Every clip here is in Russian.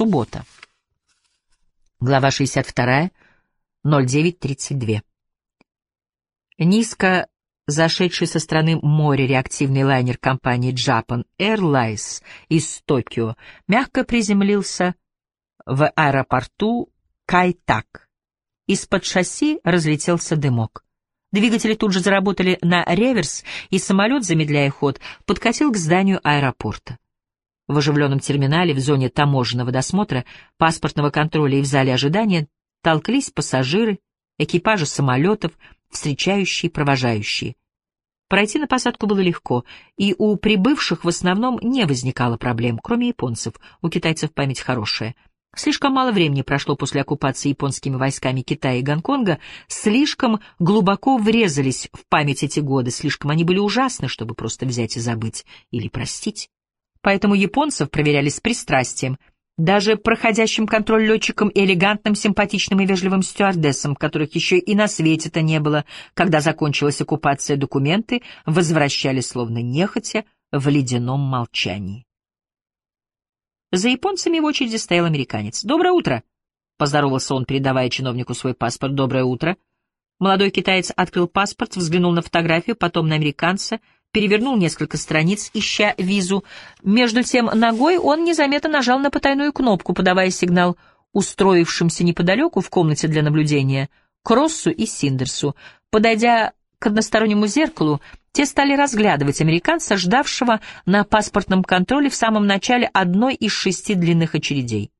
Суббота. Глава 62, 09.32. Низко зашедший со стороны моря реактивный лайнер компании Japan Airlines из Токио мягко приземлился в аэропорту Кайтак. Из-под шасси разлетелся дымок. Двигатели тут же заработали на реверс, и самолет, замедляя ход, подкатил к зданию аэропорта. В оживленном терминале, в зоне таможенного досмотра, паспортного контроля и в зале ожидания толклись пассажиры, экипажи самолетов, встречающие и провожающие. Пройти на посадку было легко, и у прибывших в основном не возникало проблем, кроме японцев, у китайцев память хорошая — Слишком мало времени прошло после оккупации японскими войсками Китая и Гонконга, слишком глубоко врезались в память эти годы, слишком они были ужасны, чтобы просто взять и забыть или простить. Поэтому японцев проверяли с пристрастием, даже проходящим контроль летчикам и элегантным, симпатичным и вежливым стюардессам, которых еще и на свете-то не было, когда закончилась оккупация, документы возвращали словно нехотя в ледяном молчании. За японцами в очереди стоял американец. «Доброе утро!» — поздоровался он, передавая чиновнику свой паспорт. «Доброе утро!» Молодой китаец открыл паспорт, взглянул на фотографию, потом на американца, перевернул несколько страниц, ища визу. Между тем ногой он незаметно нажал на потайную кнопку, подавая сигнал устроившимся неподалеку в комнате для наблюдения Кроссу и Синдерсу. Подойдя к одностороннему зеркалу, те стали разглядывать американца, ждавшего на паспортном контроле в самом начале одной из шести длинных очередей.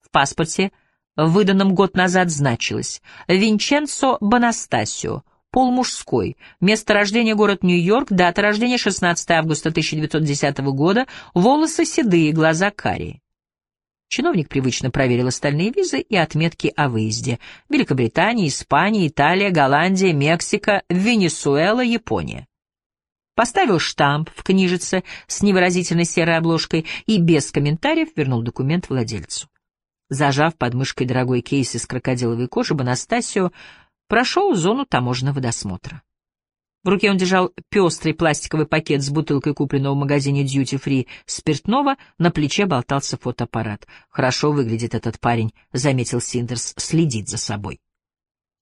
В паспорте, выданном год назад, значилось «Винченцо Бонастасио», пол мужской, место рождения город Нью-Йорк, дата рождения 16 августа 1910 года, волосы седые, глаза карие. Чиновник привычно проверил остальные визы и отметки о выезде. Великобритания, Испания, Италия, Голландия, Мексика, Венесуэла, Япония. Поставил штамп в книжице с невыразительной серой обложкой и без комментариев вернул документ владельцу. Зажав под мышкой дорогой кейс из крокодиловой кожи, Бонастасио прошел зону таможенного досмотра. В руке он держал пестрый пластиковый пакет с бутылкой купленного в магазине Duty Free спиртного, на плече болтался фотоаппарат. «Хорошо выглядит этот парень», — заметил Синдерс, — «следит за собой».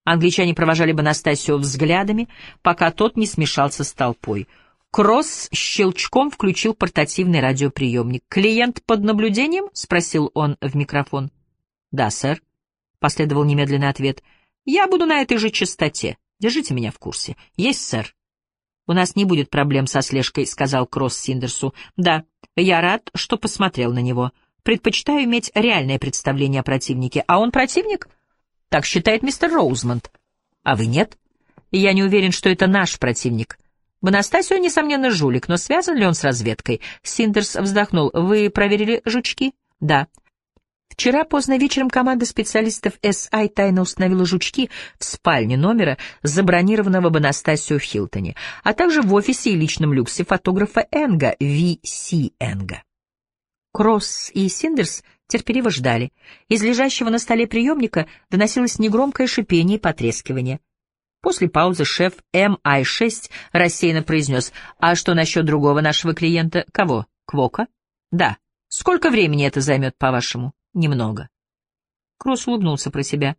Англичане провожали бы Настасио взглядами, пока тот не смешался с толпой. Кросс щелчком включил портативный радиоприемник. «Клиент под наблюдением?» — спросил он в микрофон. «Да, сэр», — последовал немедленный ответ. «Я буду на этой же частоте. Держите меня в курсе. Есть, сэр. У нас не будет проблем со слежкой, сказал Кросс Синдерсу. Да, я рад, что посмотрел на него. Предпочитаю иметь реальное представление о противнике. А он противник? Так считает мистер Роузмонд. А вы нет? Я не уверен, что это наш противник. Бонастасио, несомненно, жулик, но связан ли он с разведкой? Синдерс вздохнул. Вы проверили жучки? Да. Вчера поздно вечером команда специалистов САИ тайно установила жучки в спальне номера, забронированного в Анастасию в Хилтоне, а также в офисе и личном люксе фотографа Энга, В.С. Энга. Кросс и Синдерс терпеливо ждали. Из лежащего на столе приемника доносилось негромкое шипение и потрескивание. После паузы шеф МИ-6 рассеянно произнес, «А что насчет другого нашего клиента? Кого? Квока?» «Да. Сколько времени это займет, по-вашему?» Немного. Кросс улыбнулся про себя.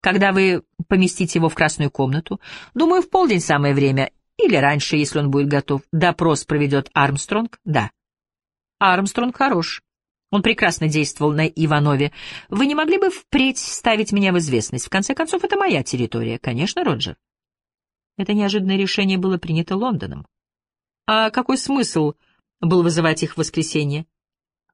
Когда вы поместите его в красную комнату? Думаю, в полдень самое время. Или раньше, если он будет готов. Допрос проведет Армстронг? Да. Армстронг хорош. Он прекрасно действовал на Иванове. Вы не могли бы впредь ставить меня в известность? В конце концов, это моя территория. Конечно, Роджер. Это неожиданное решение было принято Лондоном. А какой смысл был вызывать их в воскресенье?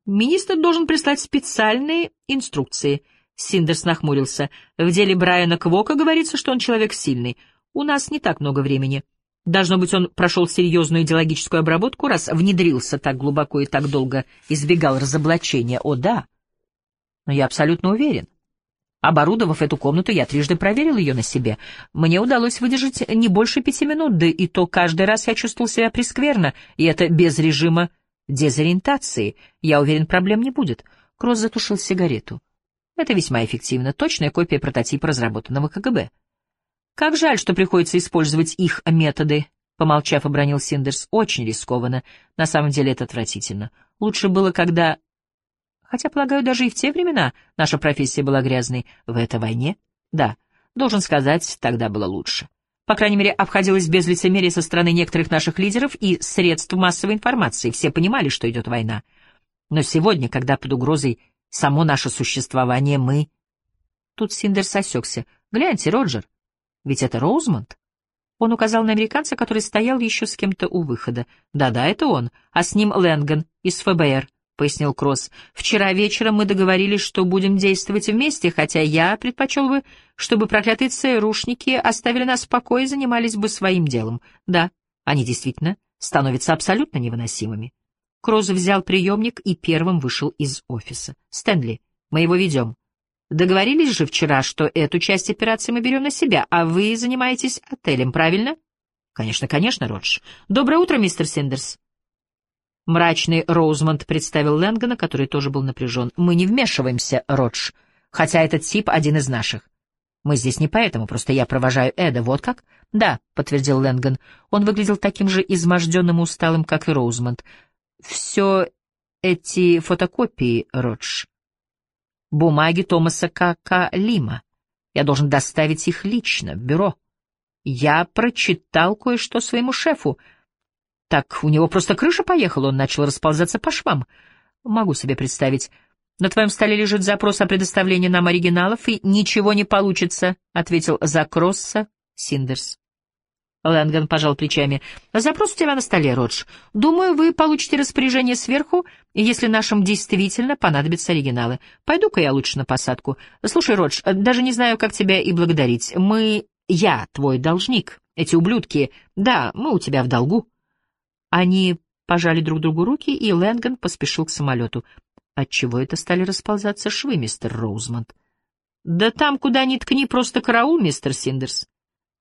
Министр должен прислать специальные инструкции. Синдерс нахмурился. В деле Брайана Квока говорится, что он человек сильный. У нас не так много времени. Должно быть, он прошел серьезную идеологическую обработку, раз внедрился так глубоко и так долго избегал разоблачения. О, да. Но я абсолютно уверен. Оборудовав эту комнату, я трижды проверил ее на себе. Мне удалось выдержать не больше пяти минут, да и то каждый раз я чувствовал себя прескверно, и это без режима дезориентации. Я уверен, проблем не будет. Кросс затушил сигарету. Это весьма эффективно. Точная копия прототипа разработанного КГБ. Как жаль, что приходится использовать их методы, помолчав, обронил Синдерс. Очень рискованно. На самом деле это отвратительно. Лучше было, когда... Хотя, полагаю, даже и в те времена наша профессия была грязной. В этой войне? Да. Должен сказать, тогда было лучше. По крайней мере, обходилось без лицемерия со стороны некоторых наших лидеров и средств массовой информации. Все понимали, что идет война. Но сегодня, когда под угрозой само наше существование, мы... Тут Синдерс осекся. «Гляньте, Роджер, ведь это Роузмонд». Он указал на американца, который стоял еще с кем-то у выхода. «Да-да, это он, а с ним Лэнган из ФБР», — пояснил Кросс. «Вчера вечером мы договорились, что будем действовать вместе, хотя я предпочел бы, чтобы проклятые ЦРУшники оставили нас в покое и занимались бы своим делом. Да, они действительно становятся абсолютно невыносимыми». Кросс взял приемник и первым вышел из офиса. «Стэнли, мы его ведем. Договорились же вчера, что эту часть операции мы берем на себя, а вы занимаетесь отелем, правильно? Конечно, конечно, Родж. Доброе утро, мистер Синдерс. Мрачный Роузмонд представил Лэнгана, который тоже был напряжен. Мы не вмешиваемся, Родж, хотя этот тип один из наших. Мы здесь не поэтому, просто я провожаю Эда, вот как? Да, подтвердил Лэнган. Он выглядел таким же изможденным и усталым, как и Роузмонд. Все эти фотокопии, Родж, бумаги Томаса К.К. Лима. Я должен доставить их лично в бюро. Я прочитал кое-что своему шефу. Так у него просто крыша поехала, он начал расползаться по швам. Могу себе представить. На твоем столе лежит запрос о предоставлении нам оригиналов, и ничего не получится, — ответил Закросса Синдерс. Лэнган пожал плечами. «Запрос у тебя на столе, Родж. Думаю, вы получите распоряжение сверху, если нашим действительно понадобятся оригиналы. Пойду-ка я лучше на посадку. Слушай, Родж, даже не знаю, как тебя и благодарить. Мы... Я твой должник. Эти ублюдки... Да, мы у тебя в долгу». Они пожали друг другу руки, и Лэнган поспешил к самолету. Отчего это стали расползаться швы, мистер Роузмонд? «Да там, куда ни ткни, просто караул, мистер Синдерс».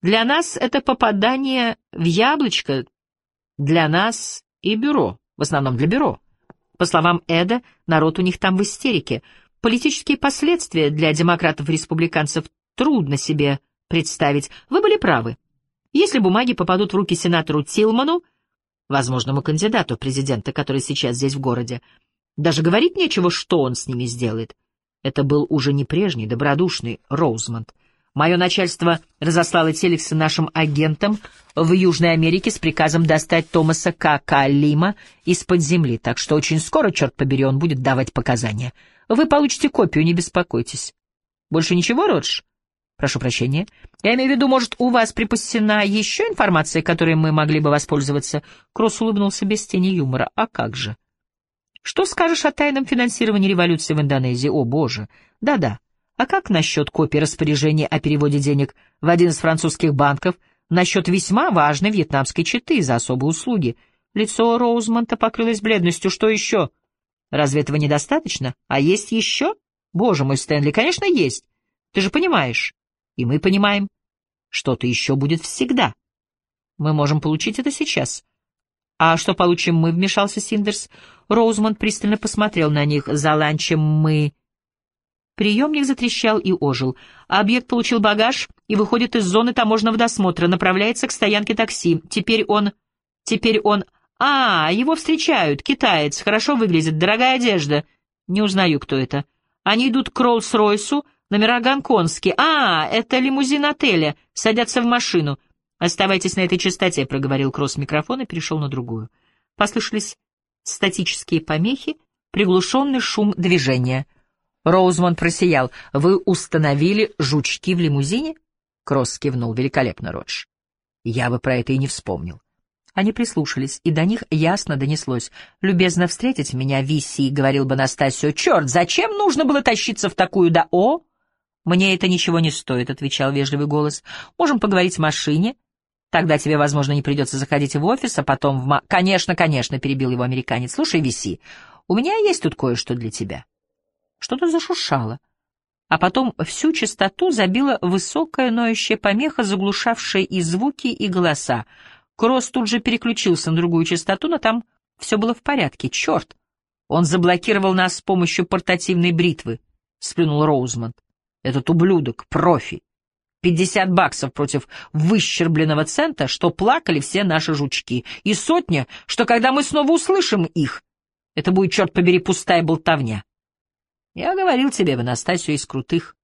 Для нас это попадание в яблочко, для нас и бюро, в основном для бюро. По словам Эда, народ у них там в истерике. Политические последствия для демократов-республиканцев трудно себе представить. Вы были правы. Если бумаги попадут в руки сенатору Тилману, возможному кандидату президента, который сейчас здесь в городе, даже говорить нечего, что он с ними сделает. Это был уже не прежний, добродушный Роузмонд. Мое начальство разослало телексы нашим агентам в Южной Америке с приказом достать Томаса К.К. Лима из-под земли, так что очень скоро, черт побери, он будет давать показания. Вы получите копию, не беспокойтесь. Больше ничего, Родж? Прошу прощения. Я имею в виду, может, у вас припасена еще информация, которой мы могли бы воспользоваться? Кросс улыбнулся без тени юмора. А как же? Что скажешь о тайном финансировании революции в Индонезии? О, боже. Да-да. А как насчет копии распоряжения о переводе денег в один из французских банков насчет весьма важной вьетнамской четы за особые услуги? Лицо Роузмонта покрылось бледностью. Что еще? Разве этого недостаточно? А есть еще? Боже мой, Стэнли, конечно, есть. Ты же понимаешь. И мы понимаем. Что-то еще будет всегда. Мы можем получить это сейчас. А что получим мы, вмешался Синдерс. Роузмонд пристально посмотрел на них. За ланчем мы Приемник затрещал и ожил. Объект получил багаж и выходит из зоны таможенного досмотра, направляется к стоянке такси. Теперь он... Теперь он... А, его встречают. Китаец. Хорошо выглядит. Дорогая одежда. Не узнаю, кто это. Они идут к Роллс-Ройсу, номера гонконгские. А, это лимузин отеля. Садятся в машину. «Оставайтесь на этой частоте», — проговорил Кросс микрофон и перешел на другую. Послышались статические помехи, приглушенный шум движения — Роузман просиял. «Вы установили жучки в лимузине?» Кросс кивнул. «Великолепно, Родж. Я бы про это и не вспомнил». Они прислушались, и до них ясно донеслось. «Любезно встретить меня, Виси», — говорил бы Настасио. «Черт, зачем нужно было тащиться в такую да о?» «Мне это ничего не стоит», — отвечал вежливый голос. «Можем поговорить в машине. Тогда тебе, возможно, не придется заходить в офис, а потом в ма...» «Конечно, конечно», — перебил его американец. «Слушай, Виси, у меня есть тут кое-что для тебя». Что-то зашуршало. А потом всю частоту забила высокая ноющая помеха, заглушавшая и звуки, и голоса. Кросс тут же переключился на другую частоту, но там все было в порядке. Черт! Он заблокировал нас с помощью портативной бритвы, — сплюнул Роузмонд. Этот ублюдок, профи. Пятьдесят баксов против выщербленного цента, что плакали все наши жучки, и сотня, что когда мы снова услышим их, это будет, черт побери, пустая болтовня. Я говорил тебе, Анастасию из крутых.